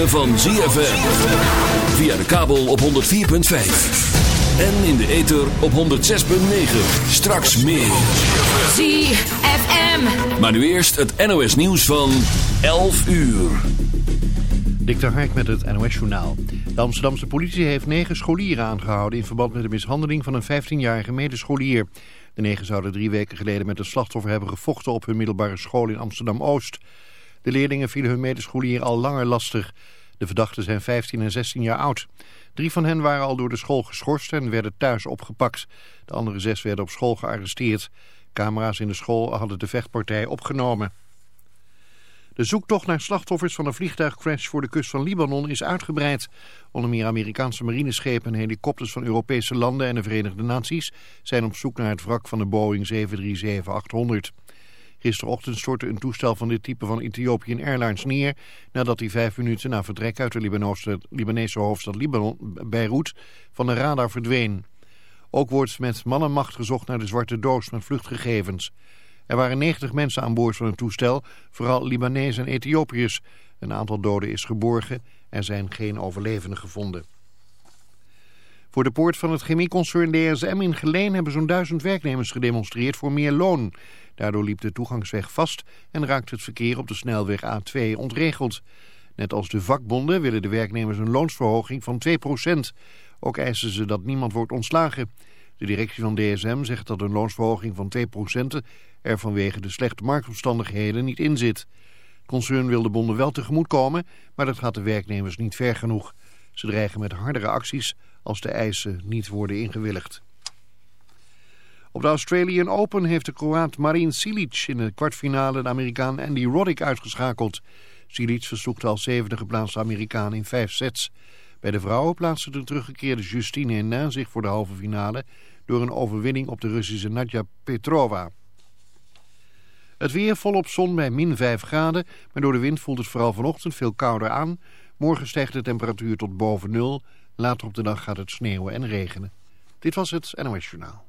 Ritme van ZFM. Via de kabel op 104.5. En in de ether op 106.9. Straks meer. ZFM. Maar nu eerst het NOS nieuws van 11 uur. Dik Hark met het NOS Journaal. De Amsterdamse politie heeft negen scholieren aangehouden... in verband met de mishandeling van een 15-jarige medescholier. De negen zouden drie weken geleden met een slachtoffer hebben gevochten... op hun middelbare school in Amsterdam-Oost. De leerlingen vielen hun medescholier al langer lastig. De verdachten zijn 15 en 16 jaar oud. Drie van hen waren al door de school geschorst en werden thuis opgepakt. De andere zes werden op school gearresteerd. Camera's in de school hadden de vechtpartij opgenomen. De zoektocht naar slachtoffers van een vliegtuigcrash voor de kust van Libanon is uitgebreid. Onder meer Amerikaanse marineschepen en helikopters van Europese landen en de Verenigde Naties zijn op zoek naar het wrak van de Boeing 737-800. Gisterochtend stortte een toestel van dit type van Ethiopian Airlines neer... nadat hij vijf minuten na vertrek uit de Libanese hoofdstad Libanon, Beirut van de radar verdween. Ook wordt met man en macht gezocht naar de zwarte doos met vluchtgegevens. Er waren 90 mensen aan boord van het toestel, vooral Libanezen en Ethiopiërs. Een aantal doden is geborgen en zijn geen overlevenden gevonden. Voor de poort van het chemieconcern DSM in Geleen hebben zo'n duizend werknemers gedemonstreerd voor meer loon. Daardoor liep de toegangsweg vast en raakte het verkeer op de snelweg A2 ontregeld. Net als de vakbonden willen de werknemers een loonsverhoging van 2%. Ook eisen ze dat niemand wordt ontslagen. De directie van DSM zegt dat een loonsverhoging van 2% er vanwege de slechte marktomstandigheden niet in zit. Het concern wil de bonden wel tegemoetkomen, maar dat gaat de werknemers niet ver genoeg. Ze dreigen met hardere acties als de eisen niet worden ingewilligd. Op de Australian Open heeft de Kroaat Marin Cilic in de kwartfinale de Amerikaan Andy Roddick uitgeschakeld. Cilic versloeg de al zevende geplaatste Amerikaan in vijf sets. Bij de vrouwen plaatste de teruggekeerde Justine Henin zich voor de halve finale door een overwinning op de Russische Nadja Petrova. Het weer volop zon bij min 5 graden, maar door de wind voelt het vooral vanochtend veel kouder aan. Morgen stijgt de temperatuur tot boven nul. Later op de dag gaat het sneeuwen en regenen. Dit was het NOS Journaal.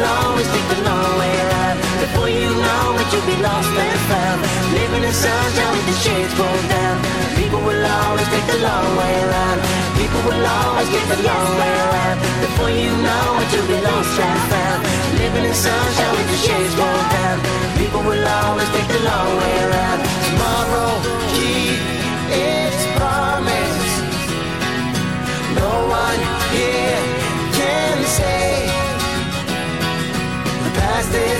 will always take the long way around. Before you know it, you'll be lost and found. Living in sunshine with the shades pulled down. People will always take the long way around. People will always take the long way around. Before you know it, you'll be lost and found. Living in sunshine with the shades pulled down. People will always take the long way around. Tomorrow, keep its promise. No one here can say stay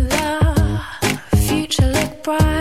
surprise.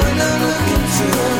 when I look into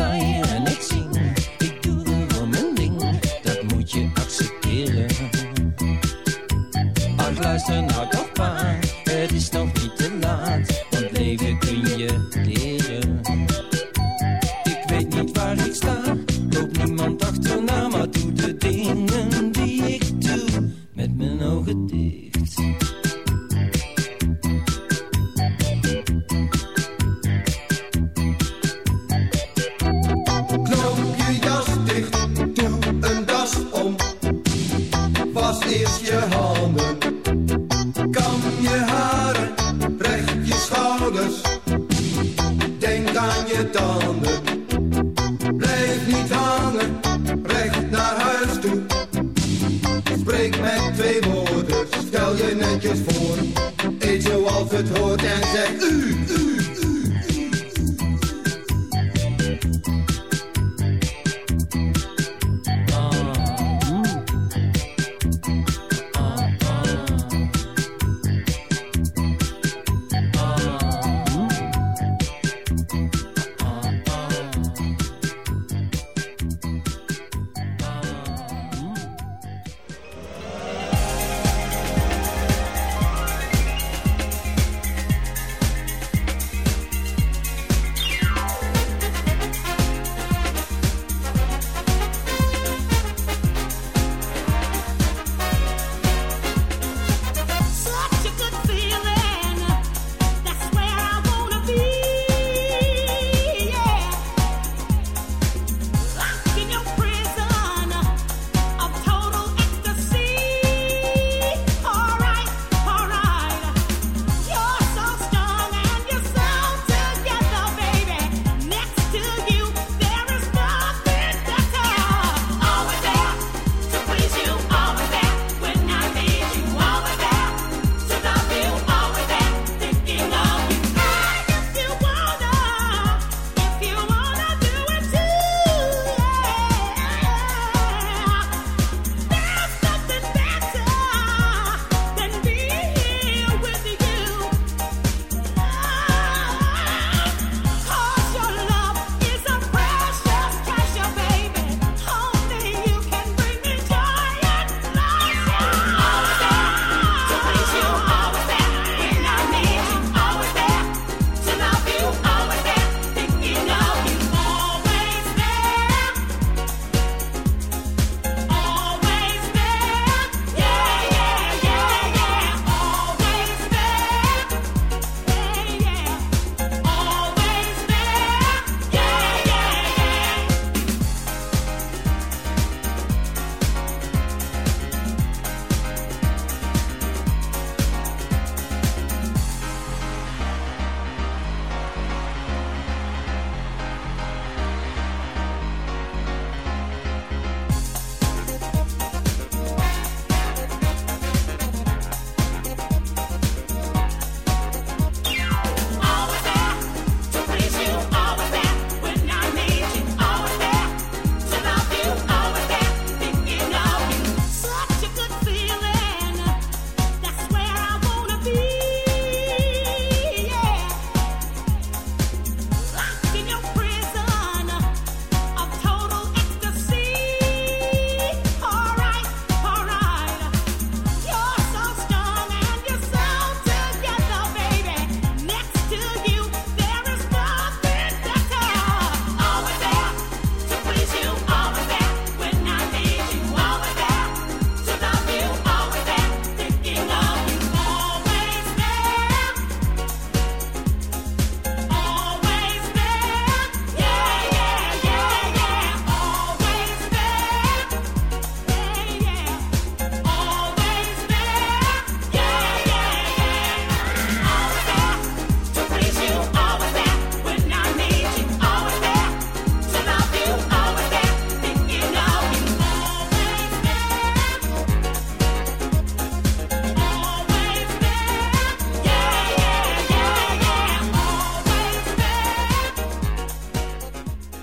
sign.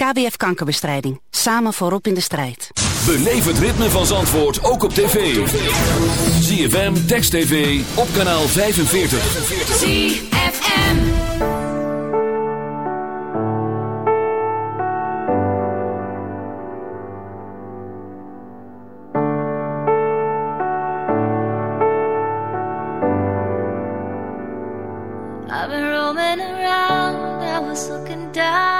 KWF Kankerbestrijding. Samen voorop in de strijd. Beleef het ritme van Zandvoort ook op tv. ZFM, Text TV, op kanaal 45. ZFM. I've been roaming around, I was looking down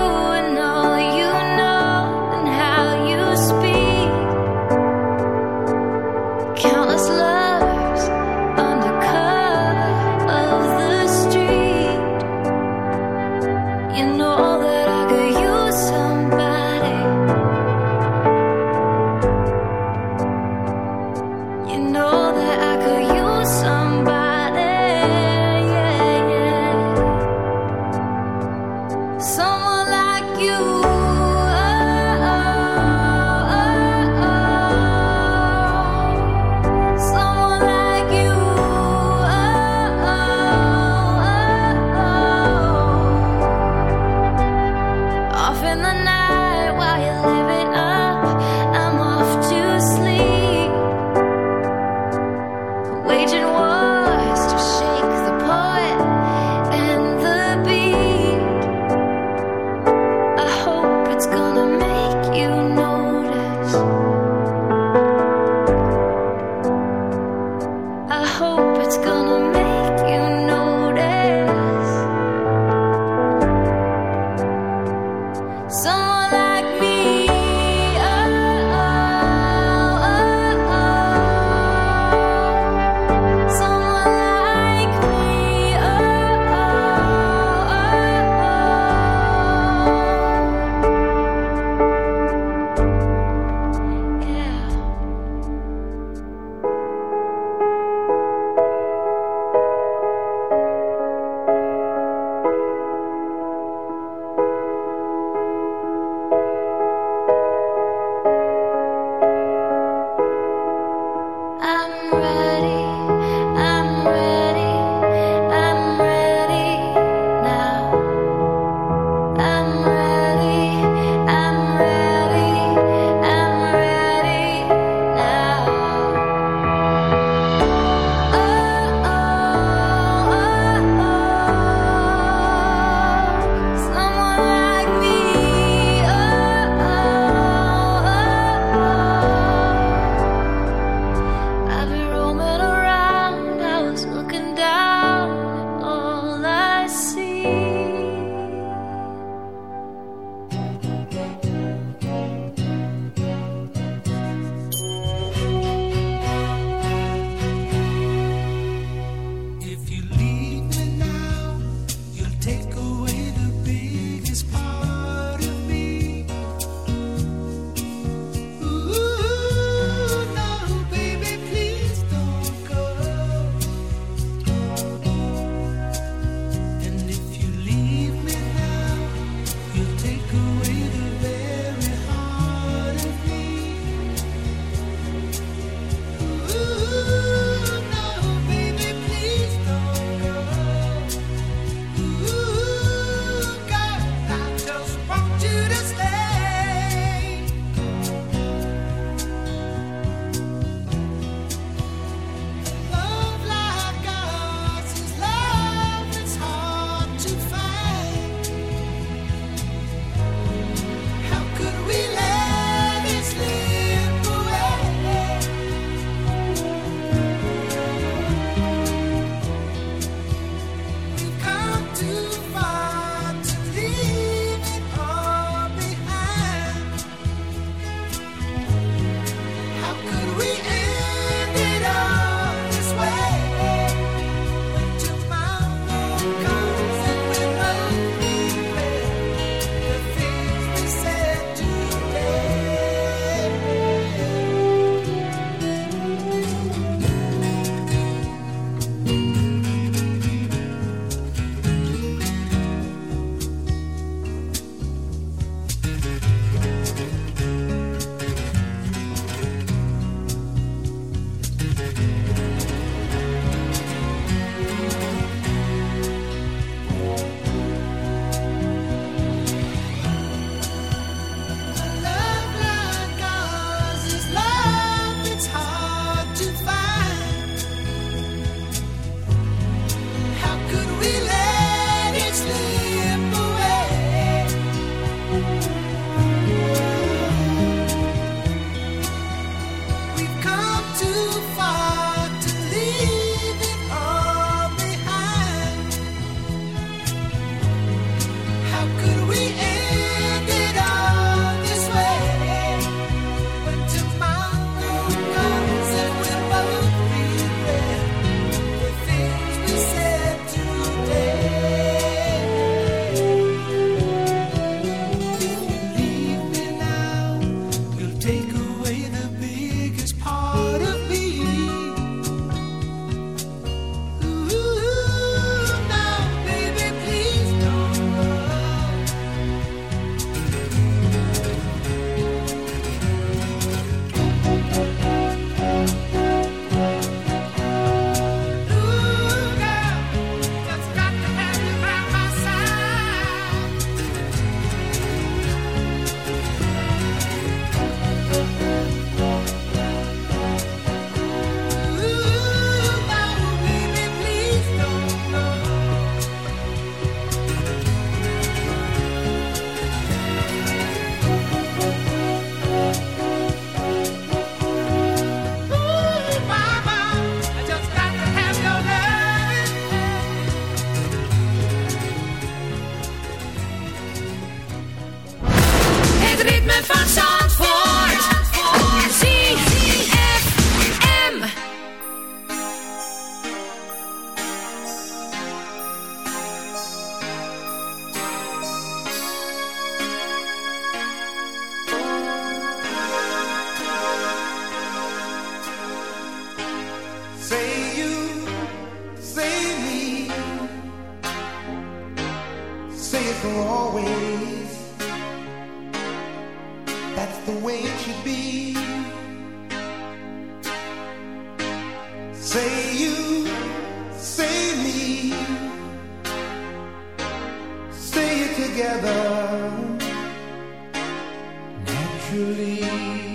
naturally.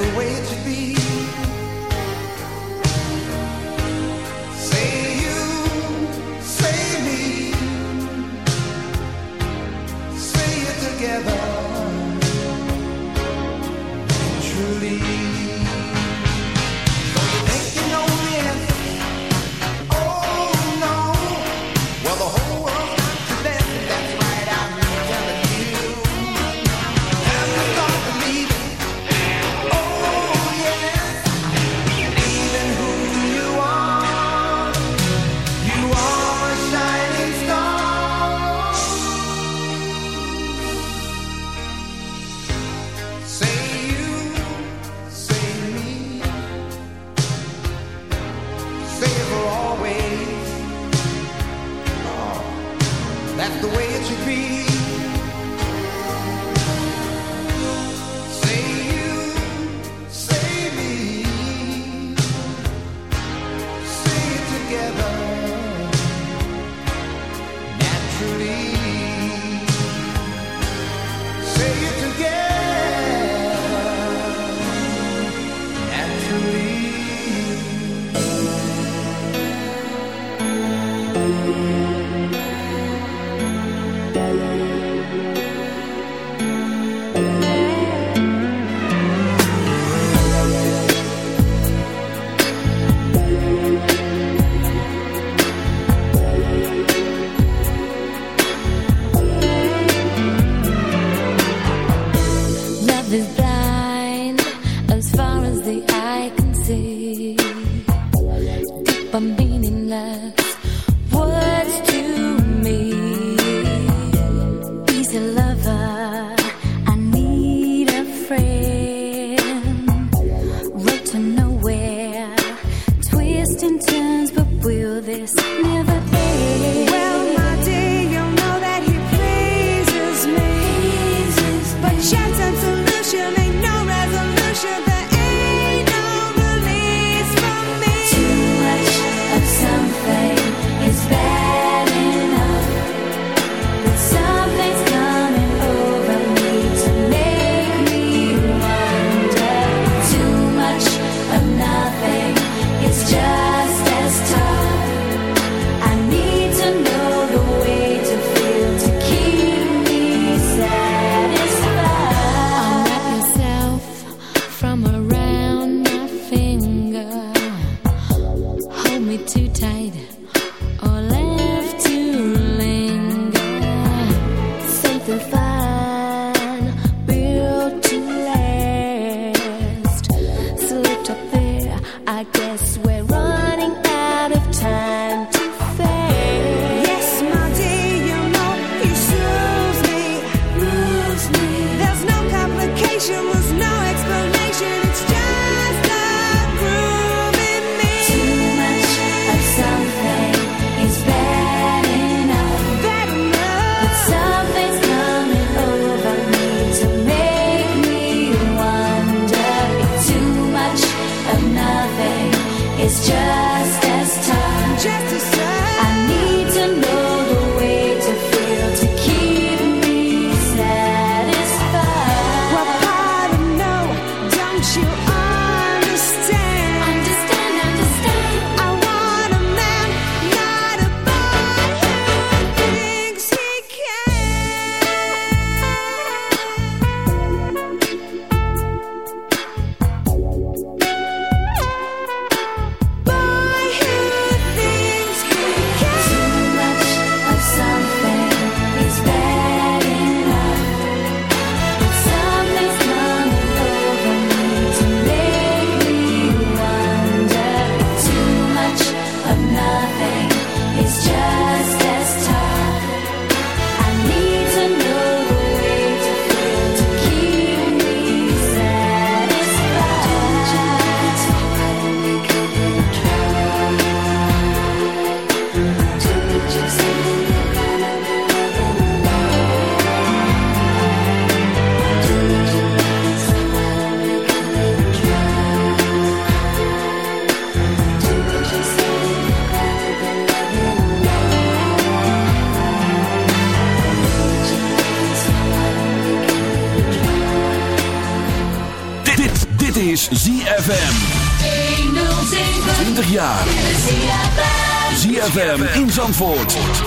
The way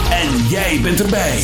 En jij bent erbij.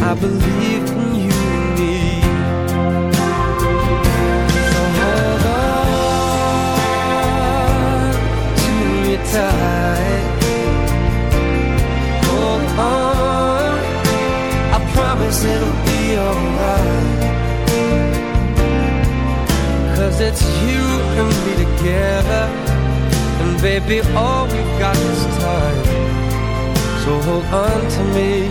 I believe in you and me. So hold on to me tight. Hold on I promise it'll be alright. Cause it's you and me together. And baby, all we've got is time. So hold on to me,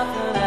Nothing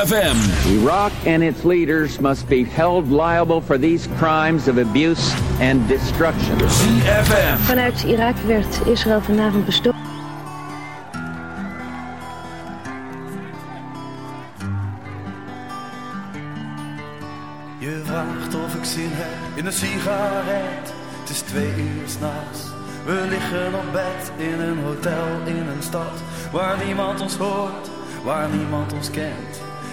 ZFM. Iraq and its leaders must be held liable for these crimes of abuse and destruction. ZFM. Vanuit Irak werd Israël vanavond bestoken. Je vraagt of ik zin heb in een sigaret. Het is twee uur s'nachts. We liggen op bed in een hotel in een stad waar niemand ons hoort, waar niemand ons kent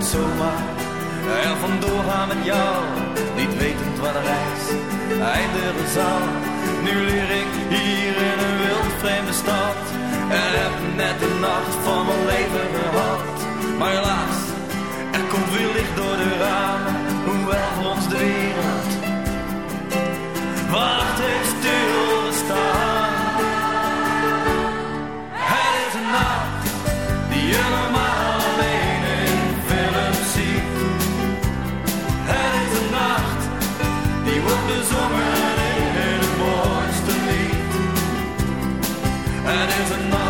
Het zomaar er vandoor gaan met jou, niet wetend waar de reis eindigen zal. Nu leer ik hier in een wild vreemde stad en heb net de nacht van mijn leven gehad. Maar helaas, er komt weer licht door de ramen, hoewel ons de wereld wacht heeft stilgestaan. Het is een nacht die je normaal And there's enough.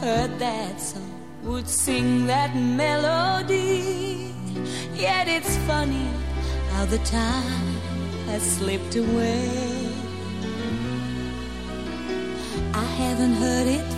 Heard that song would sing that melody. Yet it's funny how the time has slipped away. I haven't heard it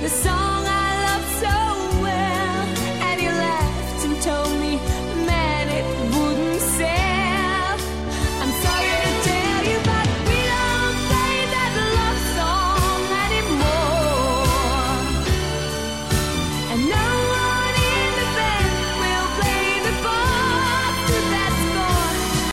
the song